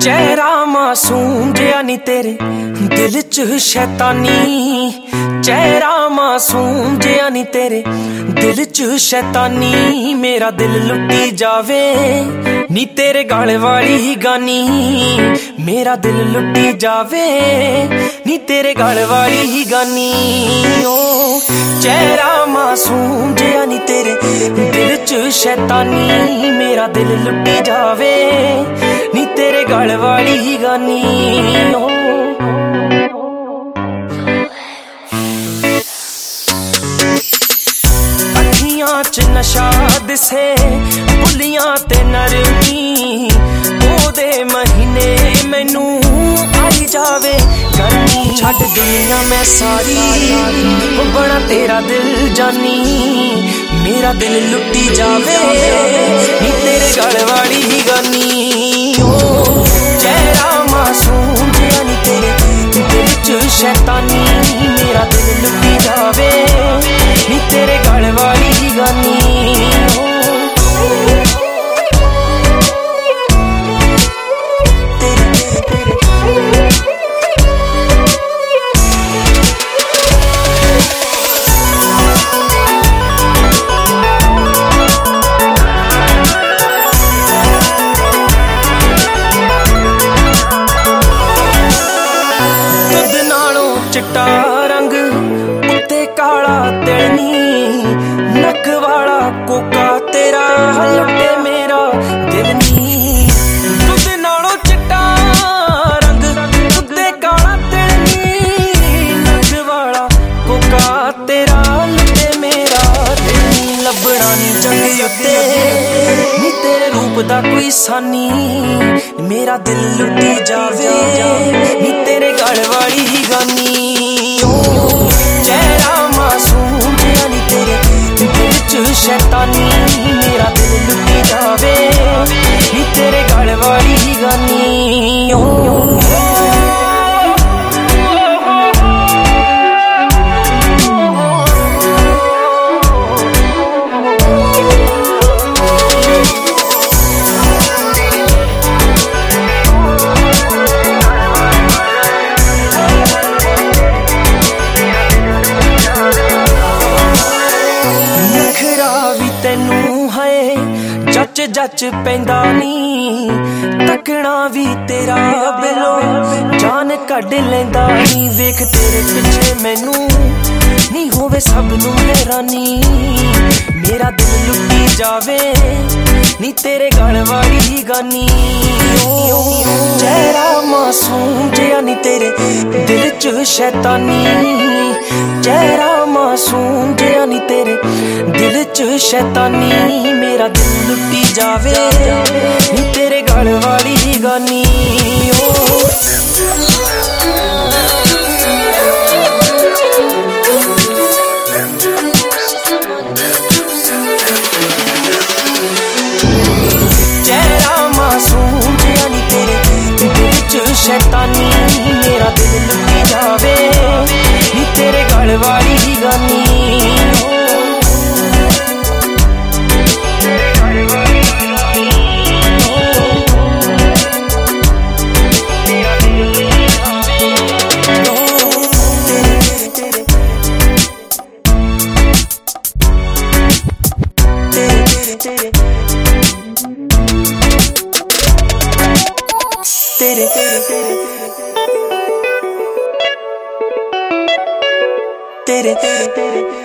ਚਿਹਰਾ ਮਾਸੂਮ ਜਿਆ ਨਹੀਂ ਤੇਰੇ ਦਿਲ 'ਚ ਸ਼ੈਤਾਨੀ। ਚਿਹਰਾ ਮਾਸੂਮ ਜਿਆ ਨਹੀਂ ਤੇਰੇ ਦਿਲ 'ਚ ਸ਼ੈਤਾਨੀ। ਮੇਰਾ ਦਿਲ ਲੁੱਟੀ ਜਾਵੇ, ਨੀ ਤੇਰੇ ਗਾਲ ਵਾਲੀ ਹੀ ਗਾਨੀ। ਮੇਰਾ ਦਿਲ ਲੁੱਟੀ ਜਾਵੇ, ਨੀ ਤੇਰੇ ਗਾਲ ਵਾਲੀ ਹੀ ਗਾਨੀ। ਓ ਚਿਹਰਾ ਮਾਸੂਮ ਜਿਆ ਨਹੀਂ ਤੇਰੇ ਦਿਲ 'ਚ ਸ਼ੈਤਾਨੀ। ਮੇਰਾ ਦਿਲ ਲੁੱਟੀ ਜਾਵੇ ਗਾਲ ਵਾਲੀ ਗਾਨੀ ਅੱਖੀਆਂ 'ਚ ਨਸ਼ਾ ਦਿਸੇ, ਬੁੱਲੀਆਂ ਤੇ ਨਰਮੀ। ਉਹਦੇ ਮਹੀਨੇ ਮੈਨੂੰ ਆਈ ਜਾਵੇ ਗਰਮੀ ਛੱਡ ਦੁਨੀਆ ਮੈਂ ਸਾਰੀ ਉਹ ਬਣਾ ਤੇਰਾ ਦਿਲ ਜਾਨੀ। ਮੇਰਾ ਦਿਲ ਲੁੱਟੀ ਜਾਵੇ ਚਿੱਟਾ ਰੰਗ, ਉੱਤੇ ਕਾਲਾ ਤਿਲਨੀ ਨੱਕ ਵਾਲਾ ਕੋਕਾ ਤੇਰਾ ਹਲਟੇ ਮੇਰਾ ਦਿਲ ਨੀ। ਦੁੱਧ ਨਾਲੋਂ ਚਿੱਟਾ ਰੰਗ, ਉੱਤੇ ਕਾਲਾ ਤਿਲਨੀ ਨੱਕ ਵਾਲਾ ਕੋਕਾ ਤੇਰਾ ਹਲਟੇ ਮੇਰਾ ਦਿਲ ਨੀ। ਲੱਭਣਾ ਨੀ ਜੰਗ ਉੱਤੇ, ਨੀ ਤੇਰੇ ਰੂਪ ਦਾ ਕੋਈ ਸਾਨੀ। ਮੇਰਾ ਦਿਲ ਲੁੱਟੀ ਜਾਵੇ। ਵੀ ਤੈਨੂੰ ਹੈ ਜੱਚ ਜੱਚ ਪੈਂਦਾ ਨੀ ਤੱਕਣਾ ਵੀ ਤੇਰਾ ਬਿਲੋ, ਜਾਨ ਕੱਢ ਲੈਂਦਾ ਨੀ ਵੇਖ ਤੇਰੇ ਪਿੱਛੇ ਮੈਨੂੰ ਨਹੀਂ ਹੋਵੇ ਸਭ ਨੂੰ ਹੈਰਾਨੀ। ਮੇਰਾ ਦਿਲ ਲੁੱਟੀ ਜਾਵੇ ਨੀ ਤੇਰੇ ਗਲ ਵਾਲੀ ਹੀ ਗਾਨੀ। ਓ ਚਿਹਰਾ ਮਾਸੂਮ ਜਿਹਾ ਨੀ ਤੇਰੇ ਦਿਲ 'ਚ ਸ਼ੈਤਾਨੀ। ਚਿਹਰਾ ਮਾਸੂਮ ਦਿਲ 'ਚ ਸ਼ੈਤਾਨੀ ਮੇਰਾ ਦਿਲ ਲੁੱਟੀ ਜਾਵੇ। ਨੀ ਤੇਰੇ ਗਲ ਵਾਲੀ ਹੀ ਗਾਨੀ, ਓ। ਚਿਹਰਾ ਮਾਸੂਮ ਜਿਹਾ ਨੀ ਤੇਰੇ ਦਿਲ 'ਚ ਸ਼ੈਤਾਨੀ ਮੇਰਾ ਦਿਲ ਲੁੱਟੀ ਜਾਵੇ। ਨੀ ਤੇਰੇ ਗਲ ਵਾਲੀ did it. Did it, did it, did it. Did it.